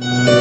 you